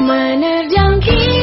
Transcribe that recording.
menerjang kita.